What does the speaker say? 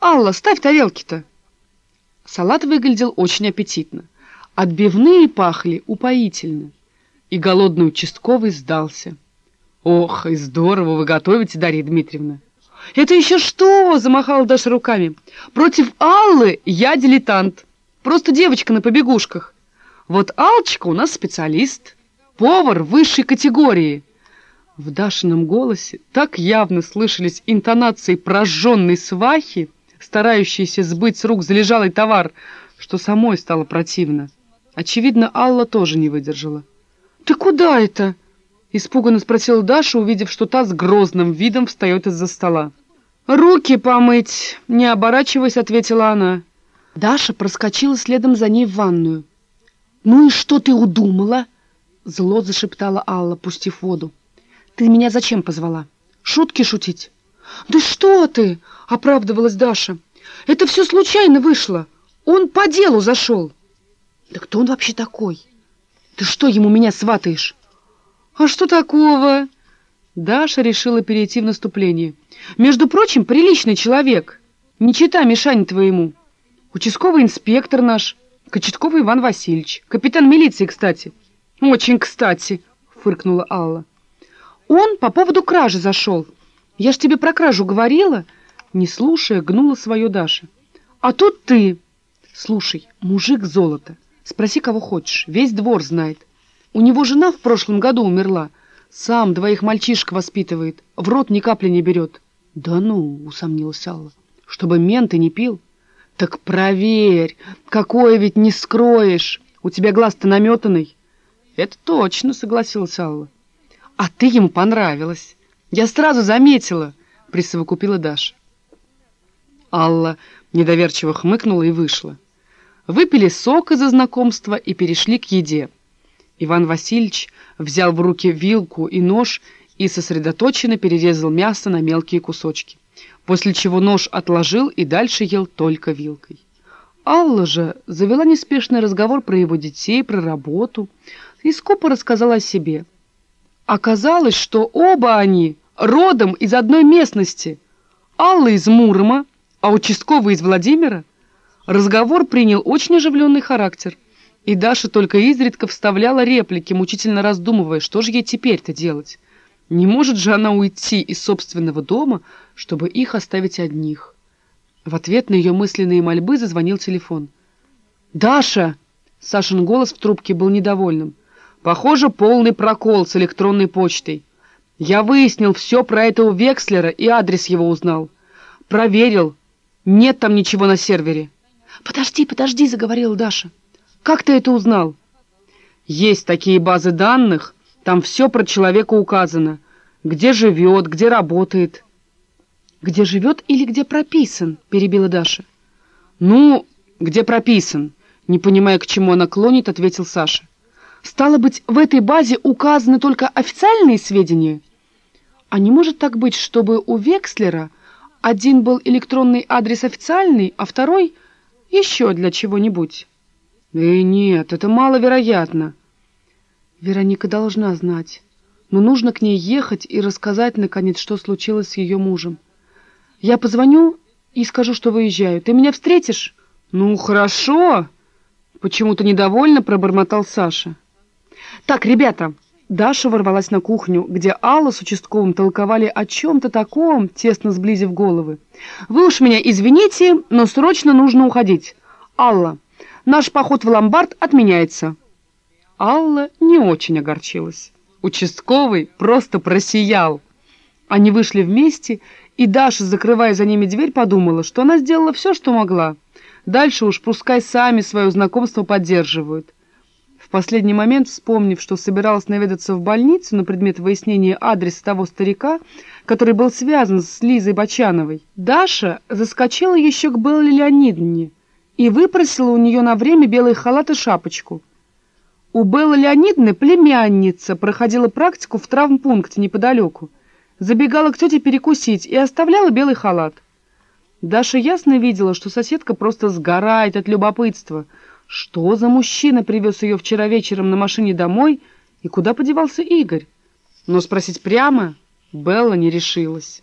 Алла, ставь тарелки-то!» Салат выглядел очень аппетитно. Отбивные пахли упоительно. И голодный участковый сдался. «Ох, и здорово вы готовите, Дарья Дмитриевна!» «Это еще что?» — замахала Даша руками. «Против Аллы я дилетант. Просто девочка на побегушках. Вот Алчка у нас специалист, повар высшей категории». В Дашином голосе так явно слышались интонации прожженной свахи, старающейся сбыть с рук залежалый товар, что самой стало противно. Очевидно, Алла тоже не выдержала. «Ты куда это?» — испуганно спросила Даша, увидев, что та с грозным видом встает из-за стола. «Руки помыть!» — не оборачиваясь, ответила она. Даша проскочила следом за ней в ванную. «Ну и что ты удумала?» — зло зашептала Алла, пустив воду. «Ты меня зачем позвала? Шутки шутить?» «Да что ты!» — оправдывалась Даша. «Это все случайно вышло. Он по делу зашел». «Да кто он вообще такой? Ты что ему меня сватаешь?» «А что такого?» Даша решила перейти в наступление. «Между прочим, приличный человек. Не чита Мишань твоему. Участковый инспектор наш, Кочетков Иван Васильевич. Капитан милиции, кстати». «Очень кстати», — фыркнула Алла. Он по поводу кражи зашел. Я ж тебе про кражу говорила. Не слушая, гнула свое Даша. А тут ты. Слушай, мужик золото. Спроси, кого хочешь. Весь двор знает. У него жена в прошлом году умерла. Сам двоих мальчишек воспитывает. В рот ни капли не берет. Да ну, усомнилась Алла. Чтобы менты не пил. Так проверь. Какое ведь не скроешь. У тебя глаз-то наметанный. Это точно, согласилась Алла. «А ты ему понравилась. Я сразу заметила», — присовокупила Даша. Алла недоверчиво хмыкнула и вышла. Выпили сок из-за знакомства и перешли к еде. Иван Васильевич взял в руки вилку и нож и сосредоточенно перерезал мясо на мелкие кусочки, после чего нож отложил и дальше ел только вилкой. Алла же завела неспешный разговор про его детей, про работу и скупо рассказала о себе — Оказалось, что оба они родом из одной местности. Алла из Мурома, а участковый из Владимира. Разговор принял очень оживленный характер. И Даша только изредка вставляла реплики, мучительно раздумывая, что же ей теперь-то делать. Не может же она уйти из собственного дома, чтобы их оставить одних. В ответ на ее мысленные мольбы зазвонил телефон. «Даша!» — Сашин голос в трубке был недовольным. Похоже, полный прокол с электронной почтой. Я выяснил все про этого Векслера и адрес его узнал. Проверил. Нет там ничего на сервере. «Подожди, подожди», — заговорила Даша. «Как ты это узнал?» «Есть такие базы данных. Там все про человека указано. Где живет, где работает». «Где живет или где прописан?» — перебила Даша. «Ну, где прописан?» Не понимая, к чему она клонит, ответил Саша. Стало быть, в этой базе указаны только официальные сведения? А не может так быть, чтобы у Векслера один был электронный адрес официальный, а второй еще для чего-нибудь? Э, нет, это маловероятно. Вероника должна знать, но нужно к ней ехать и рассказать, наконец, что случилось с ее мужем. Я позвоню и скажу, что выезжаю. Ты меня встретишь? Ну, хорошо. Почему-то недовольно пробормотал Саша. «Так, ребята!» Даша ворвалась на кухню, где Алла с участковым толковали о чем-то таком, тесно сблизив головы. «Вы уж меня извините, но срочно нужно уходить. Алла, наш поход в ломбард отменяется». Алла не очень огорчилась. Участковый просто просиял. Они вышли вместе, и Даша, закрывая за ними дверь, подумала, что она сделала все, что могла. Дальше уж пускай сами свое знакомство поддерживают. В последний момент, вспомнив, что собиралась наведаться в больницу на предмет выяснения адреса того старика, который был связан с Лизой Бочановой, Даша заскочила еще к Белле Леонидовне и выпросила у нее на время белый халат и шапочку. У Беллы Леонидовны племянница проходила практику в травмпункте неподалеку, забегала к тете перекусить и оставляла белый халат. Даша ясно видела, что соседка просто сгорает от любопытства — что за мужчина привез ее вчера вечером на машине домой и куда подевался Игорь? Но спросить прямо Белла не решилась.